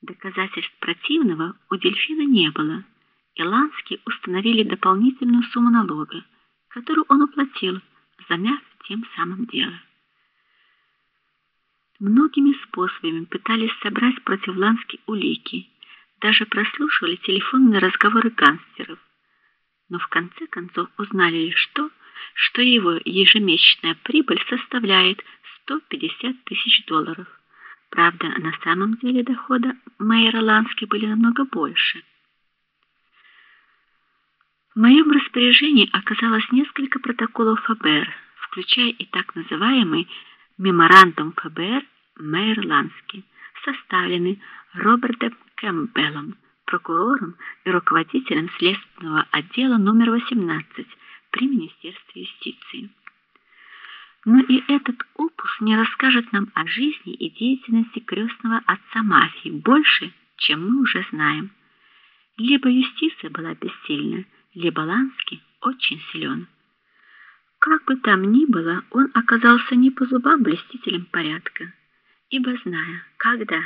Доказательств противного у дельфина не было. И Лански установили дополнительную сумму налога, которую он уплатил, замяв тем самым дело. Многими способами пытались собрать против Лански улики, даже прослушивали телефонные разговоры гангстеров. Но в конце концов узнали лишь то, что его ежемесячная прибыль составляет 150 тысяч долларов. Правда, на самом деле доходы Майера Лански были намного больше. В моем распоряжении оказалось несколько протоколов ФБР, включая и так называемый меморандум ФБР Мейерландский, составленный Робертом Кэмпбеллом, прокурором и руководителем следственного отдела номер 18 при Министерстве юстиции. Но и этот опус не расскажет нам о жизни и деятельности крестного отца мафии больше, чем мы уже знаем. Либо юстиция была бессильна, либо Ланский очень силен. Как бы там ни было, он оказался не по зубам блестителем порядка, ибо зная, когда,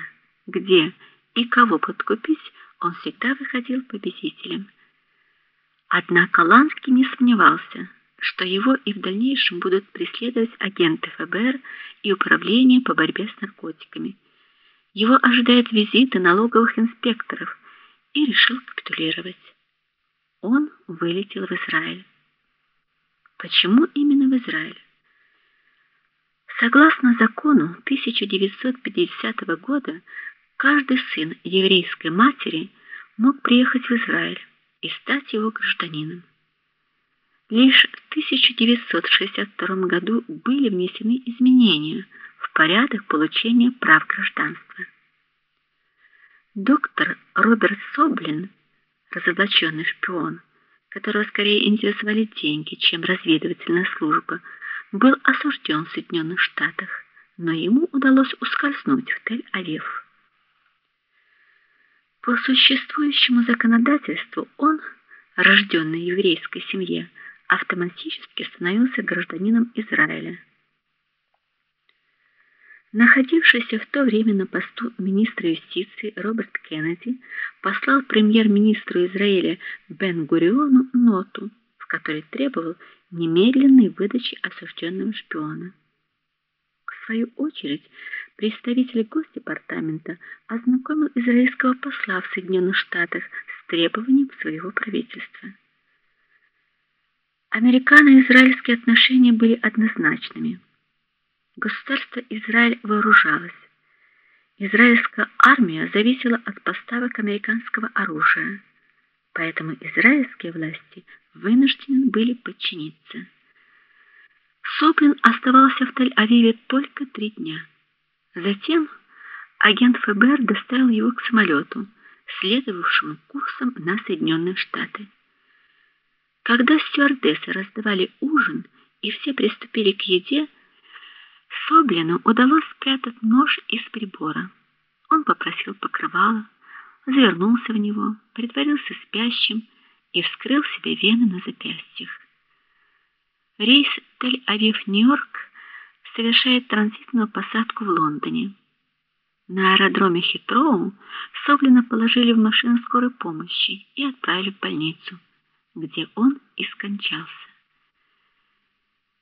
где и кого подкупить, он всегда выходил победителем. Однако Ланский не сомневался, что его и в дальнейшем будут преследовать агенты ФБР и управление по борьбе с наркотиками. Его ожидают визиты налоговых инспекторов, и решил капитулировать. Он вылетел в Израиль. Почему именно в Израиль? Согласно закону 1950 года, каждый сын еврейской матери мог приехать в Израиль и стать его гражданином. Лишь в 1962 году были внесены изменения в порядок получения прав гражданства. Доктор Роберт Соблин, разоблаченный шпион, которого скорее интересовали деньги, чем разведывательная служба, был осужден в Соединенных Штатах, но ему удалось ускользнуть в Тель-Авив. По существующему законодательству он, рожденный в еврейской семье, автоматически становился гражданином Израиля. Находившийся в то время на посту министра юстиции Роберт Кеннеди послал премьер-министру Израиля Бен-Гуриону ноту, в которой требовал немедленной выдачи осужденного шпиона. В свою очередь, представитель Госдепартамента ознакомил израильского посла в Соединенных Штатах с требованием своего правительства. Американо-израильские отношения были однозначными. Государство Израиль вооружалось. Израильская армия зависела от поставок американского оружия, поэтому израильские власти вынуждены были подчиниться. Соплин оставался в Тель-Авиве только три дня. Затем агент ФБР доставил его к самолету, следовавшему курсом на Соединенные Штаты. Когда стюардессы раздавали ужин и все приступили к еде, Соблину удалось спрятать нож из прибора. Он попросил покрывало, завернулся в него, притворился спящим и вскрыл себе вены на запястьях. Рейс Тель-Авив-Нью-Йорк совершает транзитную посадку в Лондоне. На аэродроме Хитроу Соблина положили в машину скорой помощи и отправили в больницу, где он и скончался.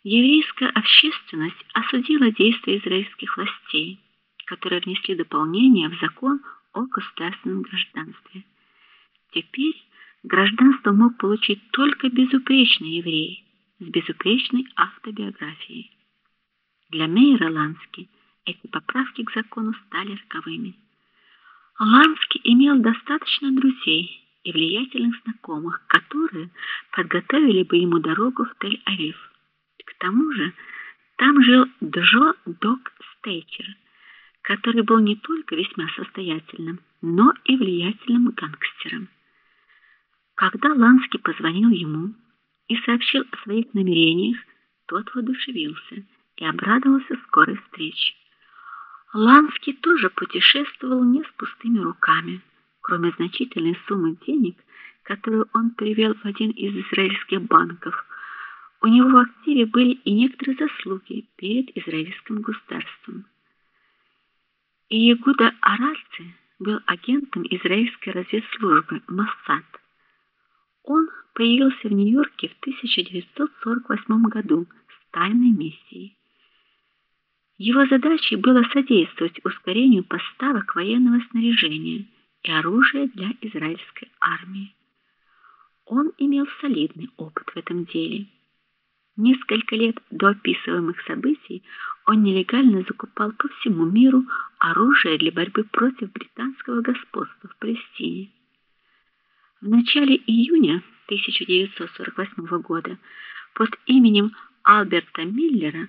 Еврейская общественность осудила действия израильских властей, которые внесли дополнение в закон о государственном гражданстве. Теперь гражданство мог получить только безупречный еврей с безупречной автобиографией. Для Мейера Лански эти поправки к закону стали роковыми. Лански имел достаточно друзей и влиятельных знакомых, которые подготовили бы ему дорогу в Тель-Авив. К тому же, там жил Джо Док Стейчер, который был не только весьма состоятельным, но и влиятельным гангстером. Когда Ланский позвонил ему и сообщил о своих намерениях, тот воодушевился и обрадовался скорой встрече. Ланский тоже путешествовал не с пустыми руками. Кроме значительной суммы денег, которую он привел в один из израильских банков, у него в активе были и некоторые заслуги перед израильским государством. И Ягуда Аральцы был агентом израильской разведслужбы Моссад. Он появился в Нью-Йорке в 1948 году с тайной миссией. Его задачей было содействовать ускорению поставок военного снаряжения и оружия для израильской армии. Он имел солидный опыт в этом деле. Несколько лет до описываемых событий он нелегально закупал по всему миру оружие для борьбы против британского господства в Палестине. В начале июня 1948 года под именем Альберта Миллера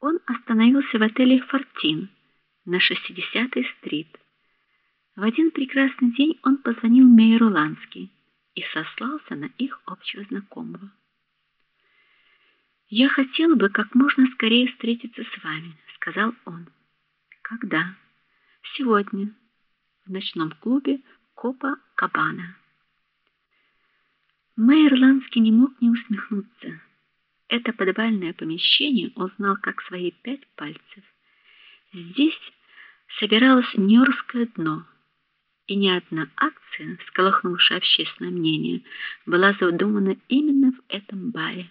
он остановился в отеле Фортин на 60-й стрит. В один прекрасный день он позвонил Мейеру Лански и сослался на их общего знакомого. Я хотел бы как можно скорее встретиться с вами, сказал он. Когда? Сегодня в ночном клубе Копа Кабана. Мэй Ирландский не мог не усмехнуться. Это подвальное помещение он знал как свои пять пальцев. Здесь собиралось нью-йоркское дно, и ни одна акция, сколыхнувшая общественное мнение, была задумана именно в этом баре.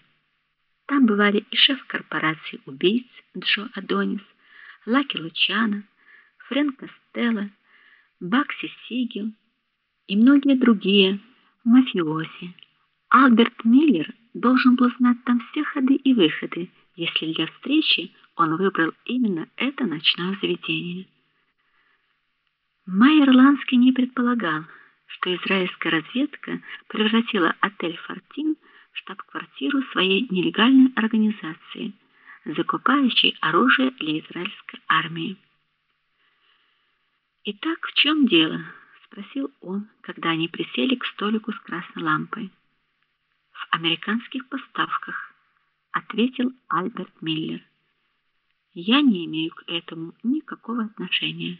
Там бывали и шеф корпорации убийц Джо Адонис, Лаки Лучано, Фрэнк Костелло, Бакси Сигел и многие другие мафиози. Альберт Миллер должен был знать там все ходы и выходы, если для встречи он выбрал именно это ночное заведение. Майер Ланский не предполагал, что израильская разведка превратила отель Фортин в штаб-квартиру своей нелегальной организации, закупающей оружие для израильской армии. "Итак, в чем дело?" спросил он, когда они присели к столику с красной лампой американских поставках, ответил Альберт Миллер. Я не имею к этому никакого отношения.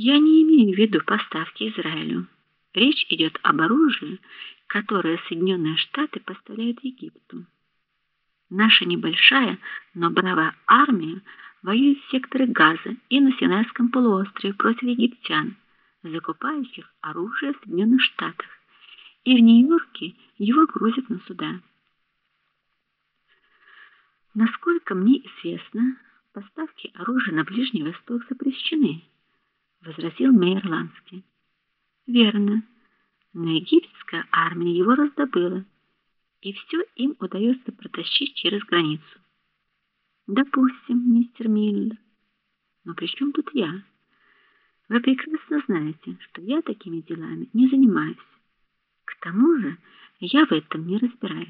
Я не имею в виду поставки Израилю. Речь идет об оружии, которое Соединенные Штаты поставляют Египту. Наша небольшая, но бравая армия воюет в секторе Газа и на Синайском полуострове против египтян, закупающих оружие в Соединенных Штатах и в Нью-Йорке его грузят на суда. Насколько мне известно, поставки оружия на Ближний Восток запрещены, возразил мэр Ланский. Верно. Но египетская армия его раздобыла, и все им удается протащить через границу. Допустим, мистер Миллер. Но при чем тут я? Вы прекрасно знаете, что я такими делами не занимаюсь. К тому же, я в этом не разбираюсь.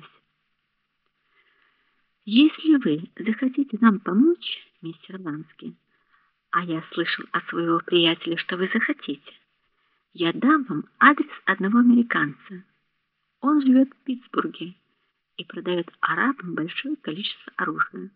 Если вы захотите нам помочь, мистер Ланский, а я слышал от своего приятеля, что вы захотите, я дам вам адрес одного американца. Он живет в Питтсбурге и продает арабам большое количество оружия.